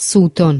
sutton.